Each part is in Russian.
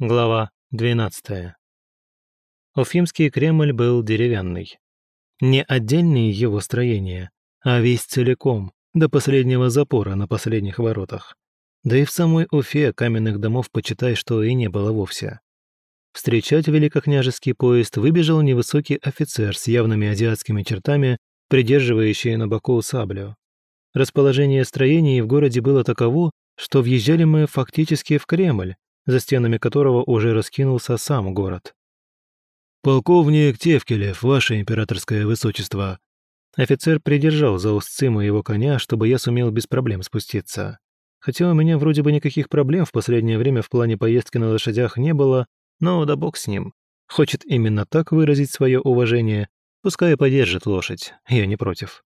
Глава 12. Уфимский Кремль был деревянный. Не отдельные его строения, а весь целиком, до последнего запора на последних воротах. Да и в самой Уфе каменных домов, почитай, что и не было вовсе. Встречать великокняжеский поезд выбежал невысокий офицер с явными азиатскими чертами, придерживающий на боку саблю. Расположение строений в городе было таково, что въезжали мы фактически в Кремль, за стенами которого уже раскинулся сам город. «Полковник Тевкелев, ваше императорское высочество!» Офицер придержал за узцы моего коня, чтобы я сумел без проблем спуститься. Хотя у меня вроде бы никаких проблем в последнее время в плане поездки на лошадях не было, но да бог с ним. Хочет именно так выразить свое уважение, пускай подержит лошадь, я не против.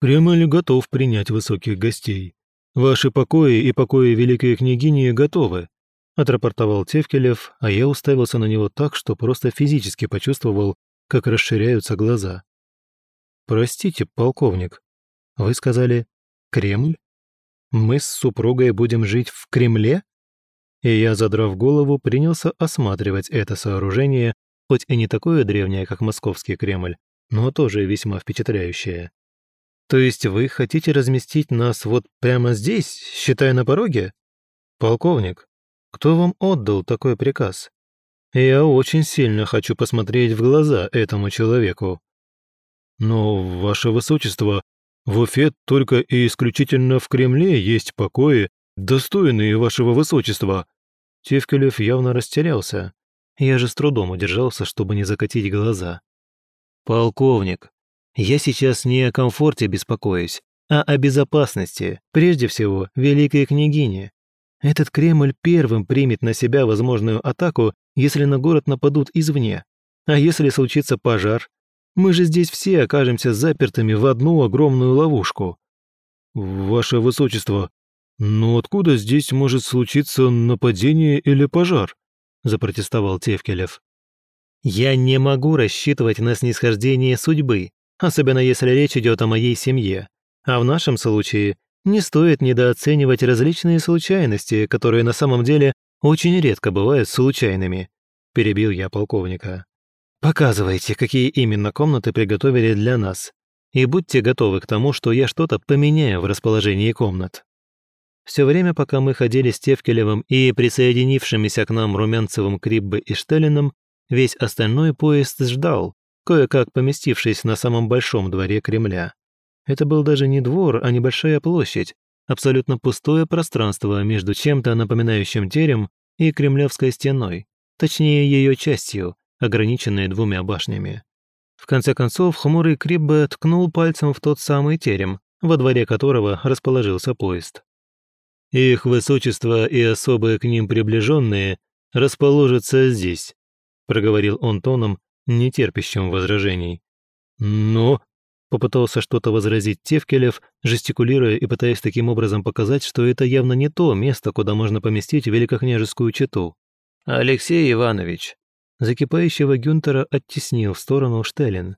«Кремль готов принять высоких гостей. Ваши покои и покои великой княгини готовы отрапортовал Тевкелев, а я уставился на него так, что просто физически почувствовал, как расширяются глаза. «Простите, полковник, вы сказали Кремль? Мы с супругой будем жить в Кремле?» И я, задрав голову, принялся осматривать это сооружение, хоть и не такое древнее, как московский Кремль, но тоже весьма впечатляющее. «То есть вы хотите разместить нас вот прямо здесь, считая на пороге?» «Полковник, кто вам отдал такой приказ? Я очень сильно хочу посмотреть в глаза этому человеку». «Но, ваше высочество, в Уфе только и исключительно в Кремле есть покои, достойные вашего высочества». Тевкелев явно растерялся. Я же с трудом удержался, чтобы не закатить глаза. «Полковник, я сейчас не о комфорте беспокоюсь, а о безопасности, прежде всего, великой княгини. Этот Кремль первым примет на себя возможную атаку, если на город нападут извне. А если случится пожар? Мы же здесь все окажемся запертыми в одну огромную ловушку. Ваше Высочество, но откуда здесь может случиться нападение или пожар? Запротестовал Тевкелев. Я не могу рассчитывать на снисхождение судьбы, особенно если речь идет о моей семье. А в нашем случае не стоит недооценивать различные случайности, которые на самом деле очень редко бывают случайными», – перебил я полковника. «Показывайте, какие именно комнаты приготовили для нас, и будьте готовы к тому, что я что-то поменяю в расположении комнат». Все время, пока мы ходили с Тевкелевым и присоединившимися к нам Румянцевым, Криббе и Штеллином, весь остальной поезд ждал, кое-как поместившись на самом большом дворе Кремля. Это был даже не двор, а небольшая площадь, абсолютно пустое пространство между чем-то напоминающим терем и Кремлевской стеной, точнее ее частью, ограниченной двумя башнями. В конце концов, хмурый Криббе ткнул пальцем в тот самый терем, во дворе которого расположился поезд. «Их высочество и особые к ним приближенные расположатся здесь», проговорил он тоном, нетерпящим возражений. «Но Попытался что-то возразить Тевкелев, жестикулируя и пытаясь таким образом показать, что это явно не то место, куда можно поместить великокняжескую чету. «Алексей Иванович», закипающего Гюнтера оттеснил в сторону Штеллин.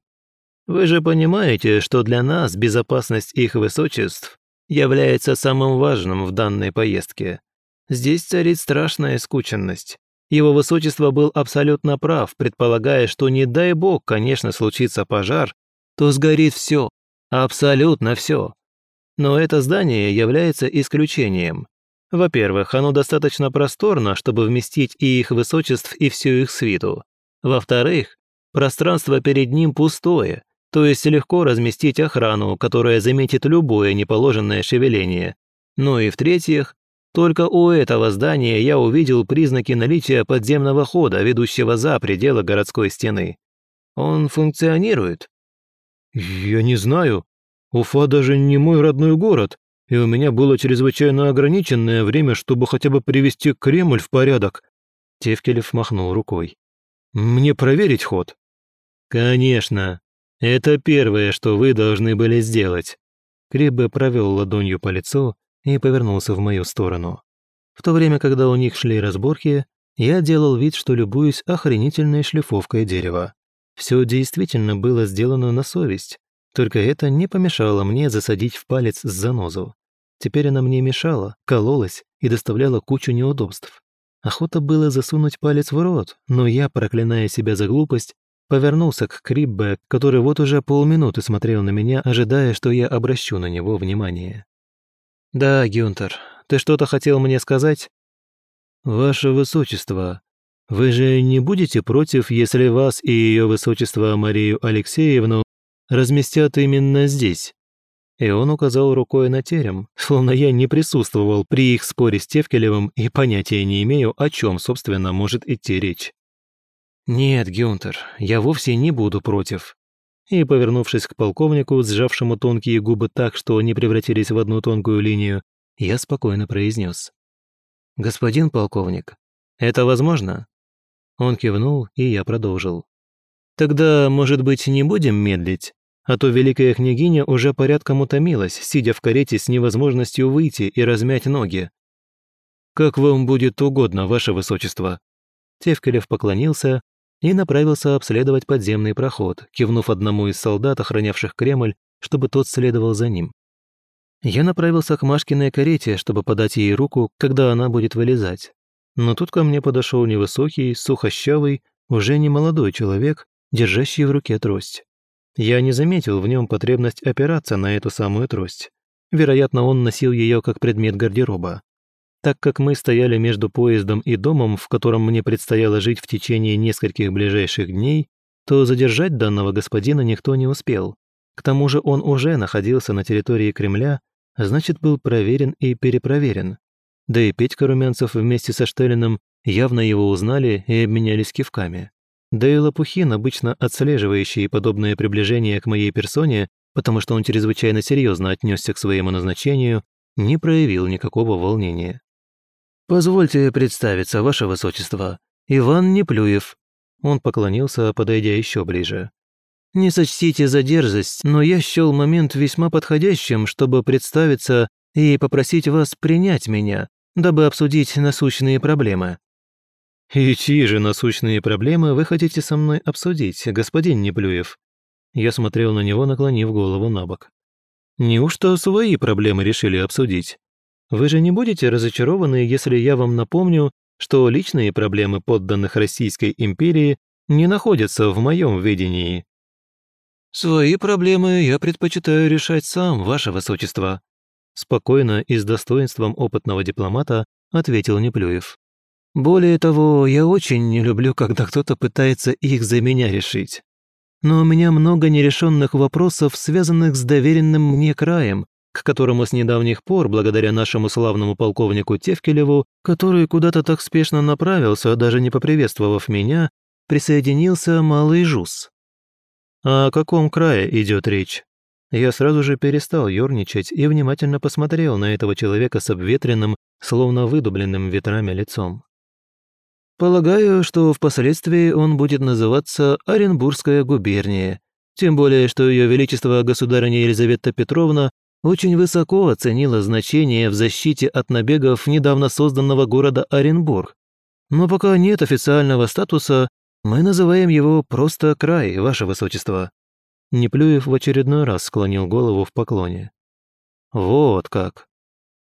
«Вы же понимаете, что для нас безопасность их высочеств является самым важным в данной поездке. Здесь царит страшная скученность. Его высочество был абсолютно прав, предполагая, что не дай бог, конечно, случится пожар, то сгорит все, абсолютно все. Но это здание является исключением. Во-первых, оно достаточно просторно, чтобы вместить и их высочеств, и всю их свиту. Во-вторых, пространство перед ним пустое, то есть легко разместить охрану, которая заметит любое неположенное шевеление. Ну и в-третьих, только у этого здания я увидел признаки наличия подземного хода, ведущего за пределы городской стены. Он функционирует, «Я не знаю. Уфа даже не мой родной город, и у меня было чрезвычайно ограниченное время, чтобы хотя бы привести Кремль в порядок». Тевкелев махнул рукой. «Мне проверить ход?» «Конечно. Это первое, что вы должны были сделать». Криббе провел ладонью по лицу и повернулся в мою сторону. В то время, когда у них шли разборки, я делал вид, что любуюсь охренительной шлифовкой дерева. Все действительно было сделано на совесть, только это не помешало мне засадить в палец занозу. Теперь она мне мешала, кололась и доставляла кучу неудобств. Охота было засунуть палец в рот, но я, проклиная себя за глупость, повернулся к Криббе, который вот уже полминуты смотрел на меня, ожидая, что я обращу на него внимание. «Да, Гюнтер, ты что-то хотел мне сказать?» «Ваше Высочество, вы же не будете против, если вас и Ее Высочество Марию Алексеевну разместят именно здесь?» И он указал рукой на терем, словно я не присутствовал при их споре с Тевкелевым и понятия не имею, о чем, собственно, может идти речь. «Нет, Гюнтер, я вовсе не буду против». И, повернувшись к полковнику, сжавшему тонкие губы так, что они превратились в одну тонкую линию, я спокойно произнес. «Господин полковник, это возможно?» Он кивнул, и я продолжил. «Тогда, может быть, не будем медлить? А то великая княгиня уже порядком утомилась, сидя в карете с невозможностью выйти и размять ноги. «Как вам будет угодно, ваше высочество». Тевкелев поклонился и направился обследовать подземный проход, кивнув одному из солдат, охранявших Кремль, чтобы тот следовал за ним. Я направился к Машкиной карете, чтобы подать ей руку, когда она будет вылезать. Но тут ко мне подошел невысокий, сухощавый, уже не молодой человек, держащий в руке трость. Я не заметил в нем потребность опираться на эту самую трость. Вероятно, он носил ее как предмет гардероба. Так как мы стояли между поездом и домом, в котором мне предстояло жить в течение нескольких ближайших дней, то задержать данного господина никто не успел. К тому же он уже находился на территории Кремля, значит, был проверен и перепроверен. Да и Петька Румянцев вместе со Штелиным явно его узнали и обменялись кивками. Да и Лопухин, обычно отслеживающий подобное приближение к моей персоне, потому что он чрезвычайно серьезно отнесся к своему назначению, не проявил никакого волнения. «Позвольте представиться, ваше высочество. Иван Неплюев». Он поклонился, подойдя еще ближе. «Не сочтите за дерзость, но я счел момент весьма подходящим, чтобы представиться и попросить вас принять меня, дабы обсудить насущные проблемы». «И чьи же насущные проблемы вы хотите со мной обсудить, господин Неплюев?» Я смотрел на него, наклонив голову на бок. «Неужто свои проблемы решили обсудить? Вы же не будете разочарованы, если я вам напомню, что личные проблемы подданных Российской империи не находятся в моем видении?» «Свои проблемы я предпочитаю решать сам, ваше высочество», спокойно и с достоинством опытного дипломата ответил Неплюев. Более того, я очень не люблю, когда кто-то пытается их за меня решить. Но у меня много нерешенных вопросов, связанных с доверенным мне краем, к которому с недавних пор, благодаря нашему славному полковнику Тевкелеву, который куда-то так спешно направился, даже не поприветствовав меня, присоединился малый жус. О каком крае идет речь? Я сразу же перестал ерничать и внимательно посмотрел на этого человека с обветренным, словно выдубленным ветрами лицом. Полагаю, что впоследствии он будет называться Оренбургская губерния, тем более, что Ее Величество Государыня Елизавета Петровна очень высоко оценила значение в защите от набегов недавно созданного города Оренбург. Но пока нет официального статуса, мы называем его просто край, ваше высочество». Неплюев в очередной раз склонил голову в поклоне. «Вот как.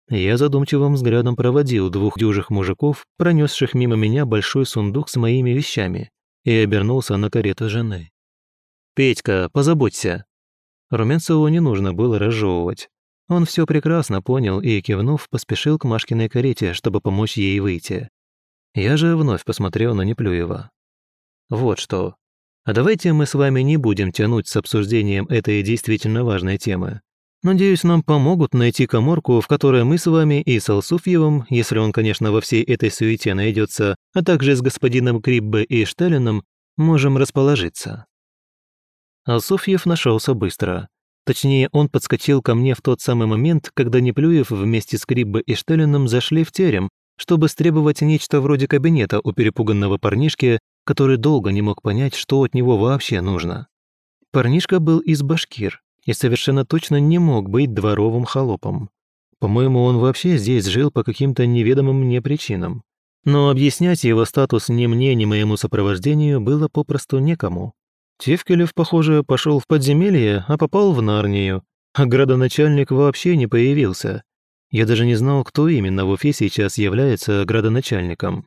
Я задумчивым взглядом проводил двух дюжих мужиков, пронесших мимо меня большой сундук с моими вещами, и обернулся на карету жены. «Петька, позаботься!» Румянцеву не нужно было разжевывать. Он все прекрасно понял и, кивнув, поспешил к Машкиной карете, чтобы помочь ей выйти. Я же вновь посмотрел на Неплюева. «Вот что. А давайте мы с вами не будем тянуть с обсуждением этой действительно важной темы. Надеюсь, нам помогут найти коморку, в которой мы с вами и с Алсуфьевым, если он, конечно, во всей этой суете найдется, а также с господином Криббе и Шталином, можем расположиться». Алсуфьев нашелся быстро. Точнее, он подскочил ко мне в тот самый момент, когда Неплюев вместе с Криббе и Шталиным зашли в терем, чтобы стребовать нечто вроде кабинета у перепуганного парнишки, который долго не мог понять, что от него вообще нужно. Парнишка был из башкир, и совершенно точно не мог быть дворовым холопом. По-моему, он вообще здесь жил по каким-то неведомым мне причинам. Но объяснять его статус ни мне, ни моему сопровождению было попросту некому. Тевкелев, похоже, пошел в подземелье, а попал в Нарнию, а градоначальник вообще не появился. Я даже не знал, кто именно в Уфе сейчас является градоначальником.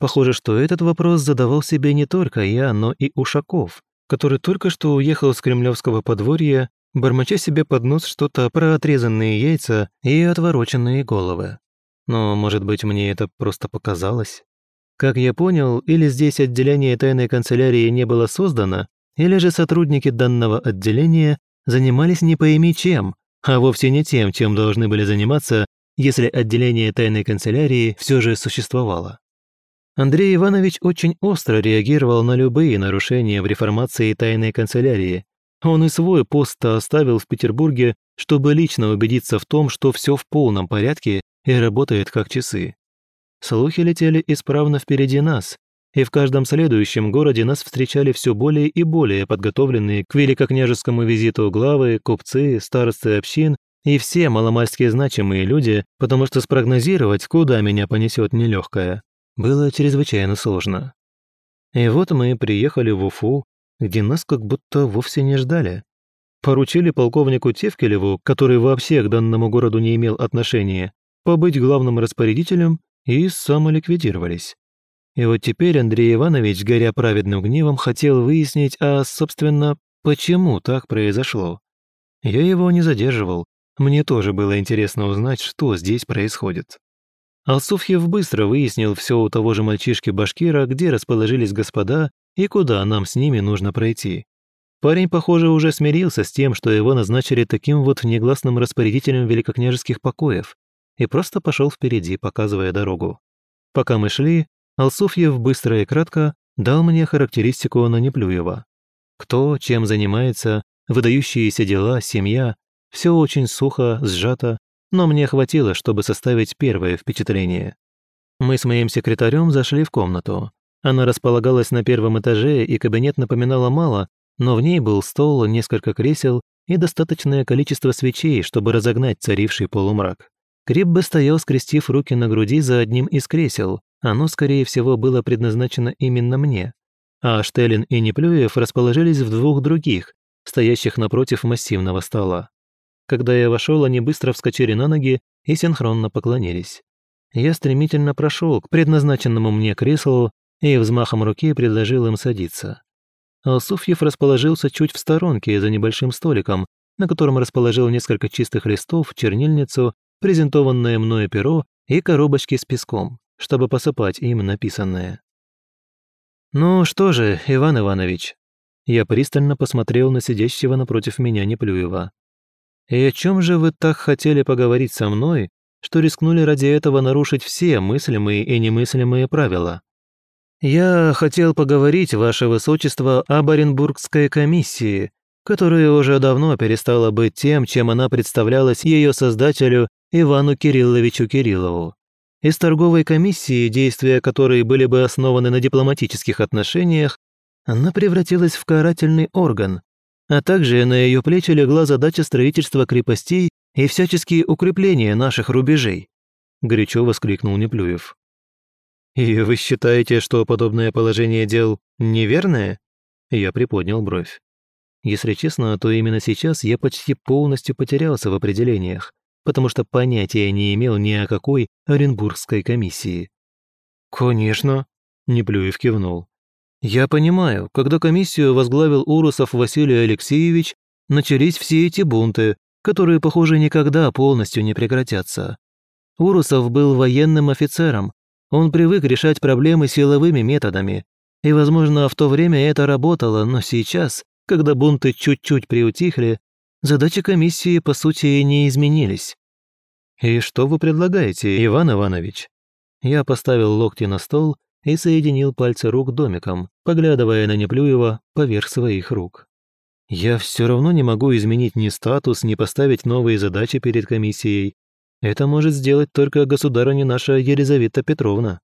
Похоже, что этот вопрос задавал себе не только я, но и Ушаков, который только что уехал с кремлевского подворья, бормоча себе под нос что-то про отрезанные яйца и отвороченные головы. Но, может быть, мне это просто показалось? Как я понял, или здесь отделение тайной канцелярии не было создано, или же сотрудники данного отделения занимались не пойми чем, а вовсе не тем, чем должны были заниматься, если отделение тайной канцелярии все же существовало. Андрей Иванович очень остро реагировал на любые нарушения в реформации тайной канцелярии. Он и свой пост оставил в Петербурге, чтобы лично убедиться в том, что все в полном порядке и работает как часы. Слухи летели исправно впереди нас, и в каждом следующем городе нас встречали все более и более подготовленные к великокняжескому визиту главы, купцы, старосты общин и все маломальски значимые люди, потому что спрогнозировать, куда меня понесет нелегкое, было чрезвычайно сложно. И вот мы приехали в Уфу, где нас как будто вовсе не ждали. Поручили полковнику Тевкелеву, который вообще к данному городу не имел отношения, побыть главным распорядителем и самоликвидировались. И вот теперь Андрей Иванович, горя праведным гневом, хотел выяснить, а, собственно, почему так произошло. Я его не задерживал, мне тоже было интересно узнать, что здесь происходит. Алсуфьев быстро выяснил все у того же мальчишки-башкира, где расположились господа и куда нам с ними нужно пройти. Парень, похоже, уже смирился с тем, что его назначили таким вот негласным распорядителем великокняжеских покоев, и просто пошел впереди, показывая дорогу. Пока мы шли, Алсуфьев быстро и кратко дал мне характеристику на Неплюева. Кто, чем занимается, выдающиеся дела, семья – все очень сухо, сжато, но мне хватило, чтобы составить первое впечатление. Мы с моим секретарем зашли в комнату. Она располагалась на первом этаже, и кабинет напоминала мало, но в ней был стол, несколько кресел и достаточное количество свечей, чтобы разогнать царивший полумрак. Криббе стоял, скрестив руки на груди за одним из кресел, оно, скорее всего, было предназначено именно мне. А Штеллин и Неплюев расположились в двух других, стоящих напротив массивного стола. Когда я вошел, они быстро вскочили на ноги и синхронно поклонились. Я стремительно прошел к предназначенному мне креслу и взмахом руки предложил им садиться. Алсуфьев расположился чуть в сторонке за небольшим столиком, на котором расположил несколько чистых листов, чернильницу, презентованное мною перо и коробочки с песком чтобы посыпать им написанное. «Ну что же, Иван Иванович?» Я пристально посмотрел на сидящего напротив меня Неплюева. «И о чем же вы так хотели поговорить со мной, что рискнули ради этого нарушить все мыслимые и немыслимые правила?» «Я хотел поговорить, Ваше Высочество, об Оренбургской комиссии, которая уже давно перестала быть тем, чем она представлялась ее создателю Ивану Кирилловичу Кириллову. Из торговой комиссии, действия которой были бы основаны на дипломатических отношениях, она превратилась в карательный орган, а также на ее плечи легла задача строительства крепостей и всяческие укрепления наших рубежей», – горячо воскликнул Неплюев. «И вы считаете, что подобное положение дел неверное?» Я приподнял бровь. Если честно, то именно сейчас я почти полностью потерялся в определениях потому что понятия не имел ни о какой Оренбургской комиссии. «Конечно», – Неплюев кивнул. «Я понимаю, когда комиссию возглавил Урусов Василий Алексеевич, начались все эти бунты, которые, похоже, никогда полностью не прекратятся. Урусов был военным офицером, он привык решать проблемы силовыми методами, и, возможно, в то время это работало, но сейчас, когда бунты чуть-чуть приутихли, задачи комиссии, по сути, не изменились. «И что вы предлагаете, Иван Иванович?» Я поставил локти на стол и соединил пальцы рук домиком, поглядывая на Неплюева поверх своих рук. «Я все равно не могу изменить ни статус, ни поставить новые задачи перед комиссией. Это может сделать только государыня наша Елизавета Петровна».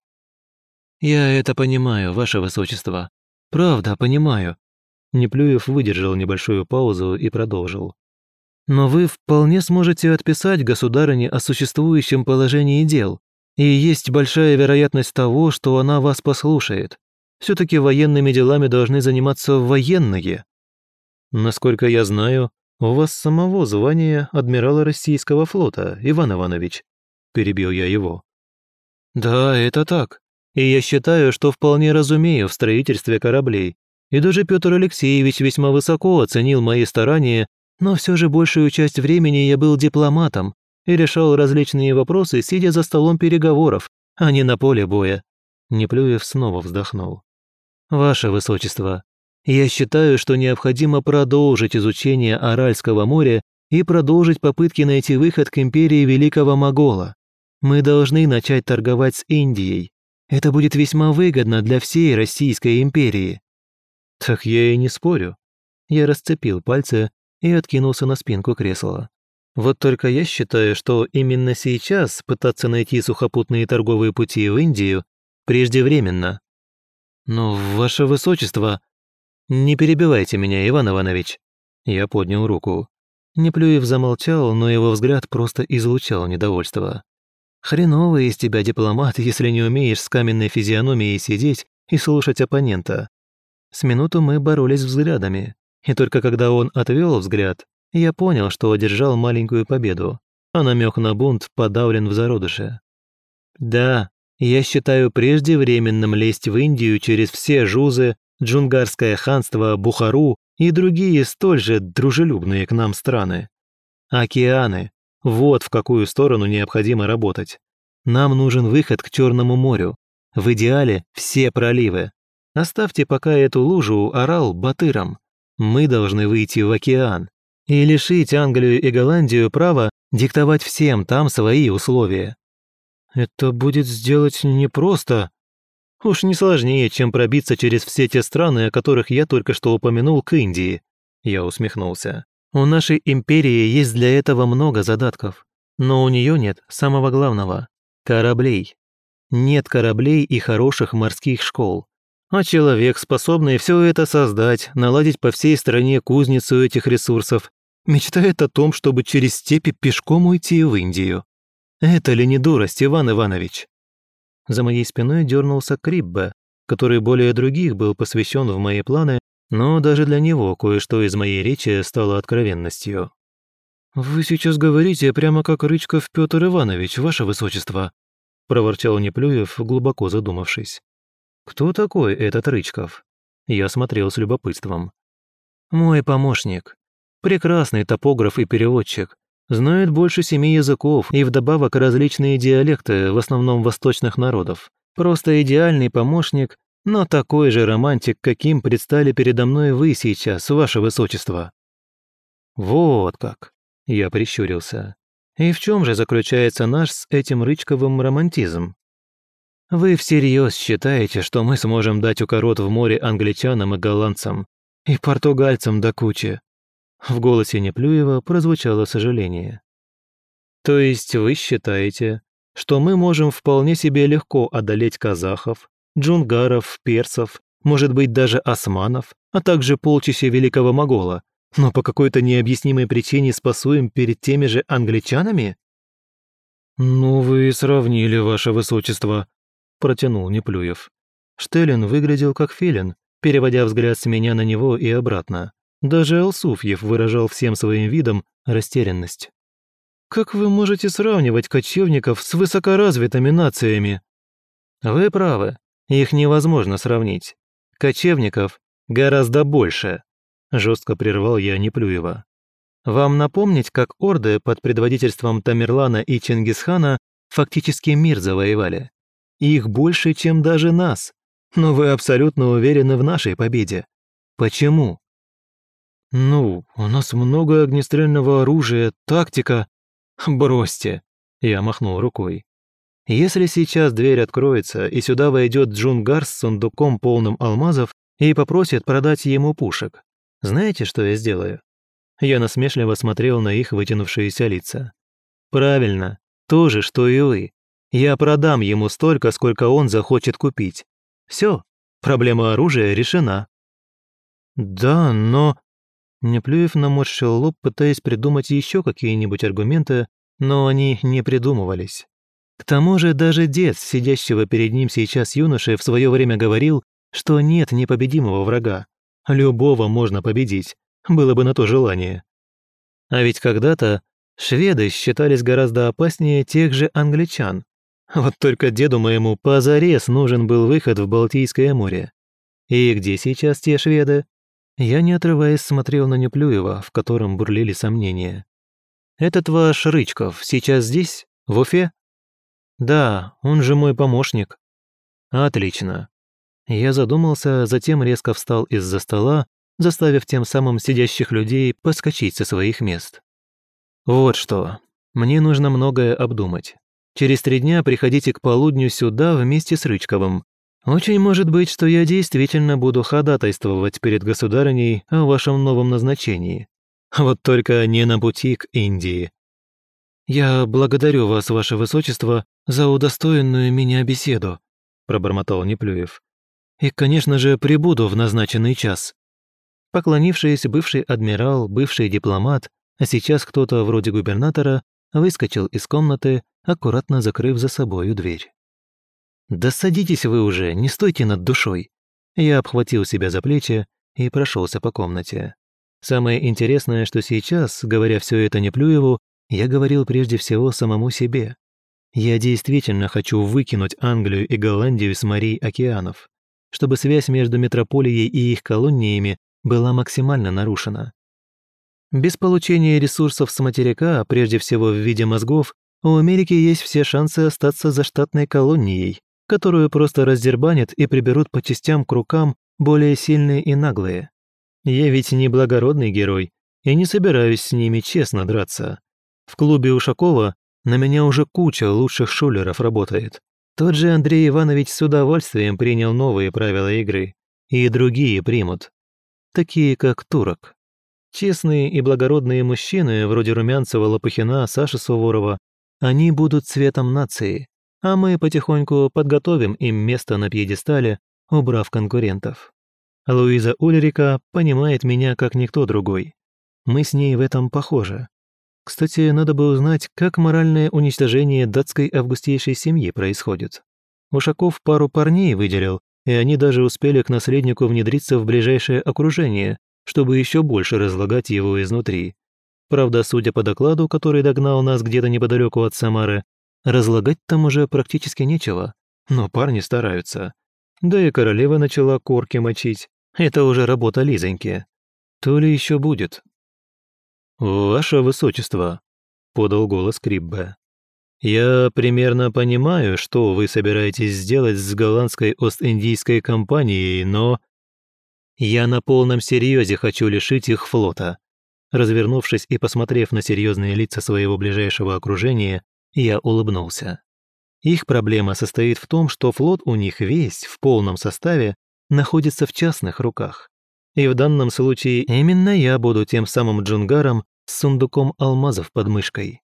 «Я это понимаю, ваше высочество. Правда, понимаю». Неплюев выдержал небольшую паузу и продолжил. Но вы вполне сможете отписать государыне о существующем положении дел, и есть большая вероятность того, что она вас послушает. Все-таки военными делами должны заниматься военные. Насколько я знаю, у вас самого звания адмирала российского флота, Иван Иванович. Перебил я его. Да, это так. И я считаю, что вполне разумею в строительстве кораблей. И даже Петр Алексеевич весьма высоко оценил мои старания, но все же большую часть времени я был дипломатом и решал различные вопросы, сидя за столом переговоров, а не на поле боя. Неплюев снова вздохнул. «Ваше Высочество, я считаю, что необходимо продолжить изучение Аральского моря и продолжить попытки найти выход к империи Великого Могола. Мы должны начать торговать с Индией. Это будет весьма выгодно для всей Российской империи». «Так я и не спорю». Я расцепил пальцы и откинулся на спинку кресла. Вот только я считаю, что именно сейчас пытаться найти сухопутные торговые пути в Индию преждевременно. Но, ваше высочество, «Не перебивайте меня, Иван Иванович». Я поднял руку. Неплюев замолчал, но его взгляд просто излучал недовольство. «Хреновый из тебя дипломат, если не умеешь с каменной физиономией сидеть и слушать оппонента». С минуту мы боролись взглядами, и только когда он отвел взгляд, я понял, что одержал маленькую победу, а намек на бунт подавлен в зародыше. «Да, я считаю преждевременным лезть в Индию через все жузы, Джунгарское ханство, Бухару и другие столь же дружелюбные к нам страны. Океаны – вот в какую сторону необходимо работать. Нам нужен выход к Черному морю. В идеале все проливы. Оставьте пока эту лужу Орал Батырам. Мы должны выйти в океан и лишить Англию и Голландию права диктовать всем там свои условия. Это будет сделать непросто, Уж не сложнее, чем пробиться через все те страны, о которых я только что упомянул, к Индии. Я усмехнулся. У нашей империи есть для этого много задатков, но у нее нет самого главного – кораблей. Нет кораблей и хороших морских школ. А человек, способный все это создать, наладить по всей стране кузницу этих ресурсов, мечтает о том, чтобы через степи пешком уйти в Индию. Это ли не дурость, Иван Иванович? За моей спиной дернулся Криббе, который более других был посвящен в мои планы, но даже для него кое-что из моей речи стало откровенностью. «Вы сейчас говорите прямо как Рычков Петр Иванович, ваше высочество», проворчал Неплюев, глубоко задумавшись. «Кто такой этот Рычков?» Я смотрел с любопытством. «Мой помощник. Прекрасный топограф и переводчик. Знает больше семи языков и вдобавок различные диалекты, в основном восточных народов. Просто идеальный помощник, но такой же романтик, каким предстали передо мной вы сейчас, ваше высочество». «Вот как!» – я прищурился. «И в чем же заключается наш с этим Рычковым романтизм?» «Вы всерьез считаете, что мы сможем дать укорот в море англичанам и голландцам, и португальцам до кучи?» В голосе Неплюева прозвучало сожаление. «То есть вы считаете, что мы можем вполне себе легко одолеть казахов, джунгаров, персов, может быть даже османов, а также полчища Великого Могола, но по какой-то необъяснимой причине спасуем перед теми же англичанами?» «Ну вы сравнили, ваше высочество», – протянул Неплюев. Штеллин выглядел как филин, переводя взгляд с меня на него и обратно. Даже Алсуфьев выражал всем своим видом растерянность. «Как вы можете сравнивать кочевников с высокоразвитыми нациями?» «Вы правы, их невозможно сравнить. Кочевников гораздо больше», – жестко прервал я Неплюева. «Вам напомнить, как орды под предводительством Тамерлана и Чингисхана фактически мир завоевали? Их больше, чем даже нас. Но вы абсолютно уверены в нашей победе. Почему?» «Ну, у нас много огнестрельного оружия, тактика...» «Бросьте!» – я махнул рукой. «Если сейчас дверь откроется, и сюда войдет Джунгар с сундуком полным алмазов и попросит продать ему пушек, знаете, что я сделаю?» Я насмешливо смотрел на их вытянувшиеся лица. «Правильно, то же, что и вы. Я продам ему столько, сколько он захочет купить. Все, проблема оружия решена». «Да, но...» Неплюев наморщил лоб, пытаясь придумать еще какие-нибудь аргументы, но они не придумывались. К тому же даже дед, сидящего перед ним сейчас юноши, в свое время говорил, что нет непобедимого врага. Любого можно победить, было бы на то желание. А ведь когда-то шведы считались гораздо опаснее тех же англичан. Вот только деду моему позарез нужен был выход в Балтийское море. И где сейчас те шведы? Я, не отрываясь, смотрел на Неплюева, в котором бурлили сомнения. «Этот ваш Рычков сейчас здесь? В Уфе?» «Да, он же мой помощник». «Отлично». Я задумался, затем резко встал из-за стола, заставив тем самым сидящих людей поскочить со своих мест. «Вот что. Мне нужно многое обдумать. Через три дня приходите к полудню сюда вместе с Рычковым. Очень может быть, что я действительно буду ходатайствовать перед государыней о вашем новом назначении. Вот только не на пути к Индии. Я благодарю вас, ваше высочество, за удостоенную меня беседу, пробормотал Неплюев. И, конечно же, прибуду в назначенный час. Поклонившись, бывший адмирал, бывший дипломат, а сейчас кто-то вроде губернатора, выскочил из комнаты, аккуратно закрыв за собою дверь. «Да садитесь вы уже, не стойте над душой!» Я обхватил себя за плечи и прошелся по комнате. Самое интересное, что сейчас, говоря все это Неплюеву, я говорил прежде всего самому себе. Я действительно хочу выкинуть Англию и Голландию с морей океанов, чтобы связь между метрополией и их колониями была максимально нарушена. Без получения ресурсов с материка, прежде всего в виде мозгов, у Америки есть все шансы остаться заштатной колонией, которую просто раздербанят и приберут по частям к рукам более сильные и наглые. Я ведь не благородный герой и не собираюсь с ними честно драться. В клубе Ушакова на меня уже куча лучших шулеров работает. Тот же Андрей Иванович с удовольствием принял новые правила игры. И другие примут. Такие, как Турок. Честные и благородные мужчины, вроде Румянцева, Лопухина, Саши Суворова, они будут цветом нации, а мы потихоньку подготовим им место на пьедестале, убрав конкурентов. Луиза Ульрика понимает меня как никто другой. Мы с ней в этом похожи. Кстати, надо бы узнать, как моральное уничтожение датской августейшей семьи происходит. Ушаков пару парней выделил, и они даже успели к наследнику внедриться в ближайшее окружение, чтобы еще больше разлагать его изнутри. Правда, судя по докладу, который догнал нас где-то неподалеку от Самары, разлагать там уже практически нечего, но парни стараются. Да и королева начала корки мочить. Это уже работа Лизоньки. То ли еще будет. «Ваше высочество», — подал голос Криббе. «Я примерно понимаю, что вы собираетесь сделать с голландской Ост-Индийской компанией, но...» Я на полном серьезе хочу лишить их флота. Развернувшись и посмотрев на серьезные лица своего ближайшего окружения, я улыбнулся. Их проблема состоит в том, что флот у них весь, в полном составе, находится в частных руках. И в данном случае именно я буду тем самым джунгаром с сундуком алмазов под мышкой.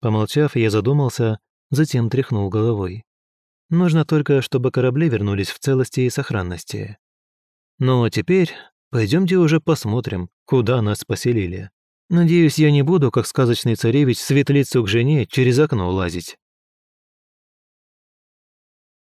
Помолчав, я задумался, затем тряхнул головой. Нужно только, чтобы корабли вернулись в целости и сохранности. Ну а теперь пойдемте уже посмотрим, куда нас поселили. Надеюсь, я не буду, как сказочный царевич, светлицу к жене через окно лазить.